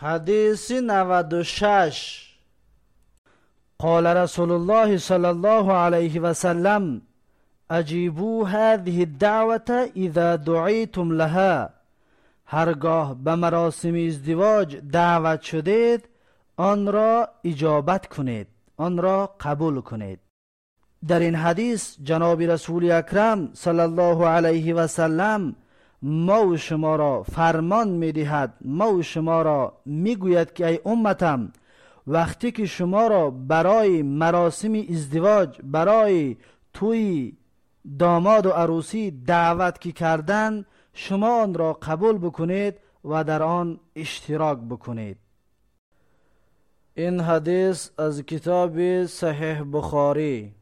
حديث نود شش قال رسول الله صلى الله عليه وسلم أجيبوا هذه الدعوة إذا دعيتم لها هرگاه به مراسم ازدواج دعوت شدید آن را اجابت کنید آن را قبول کنید در این حدیث جناب رسول اکرم صلی الله علیه و سلم ما و شما را فرمان می دهد ما و شما را می گوید که ای امتم وقتی که شما را برای مراسم ازدواج برای توی داماد و عروسی دعوت که کردن شما آن را قبول بکنید و در آن اشتراک بکنید. این حدیث از کتاب صحیح بخاری.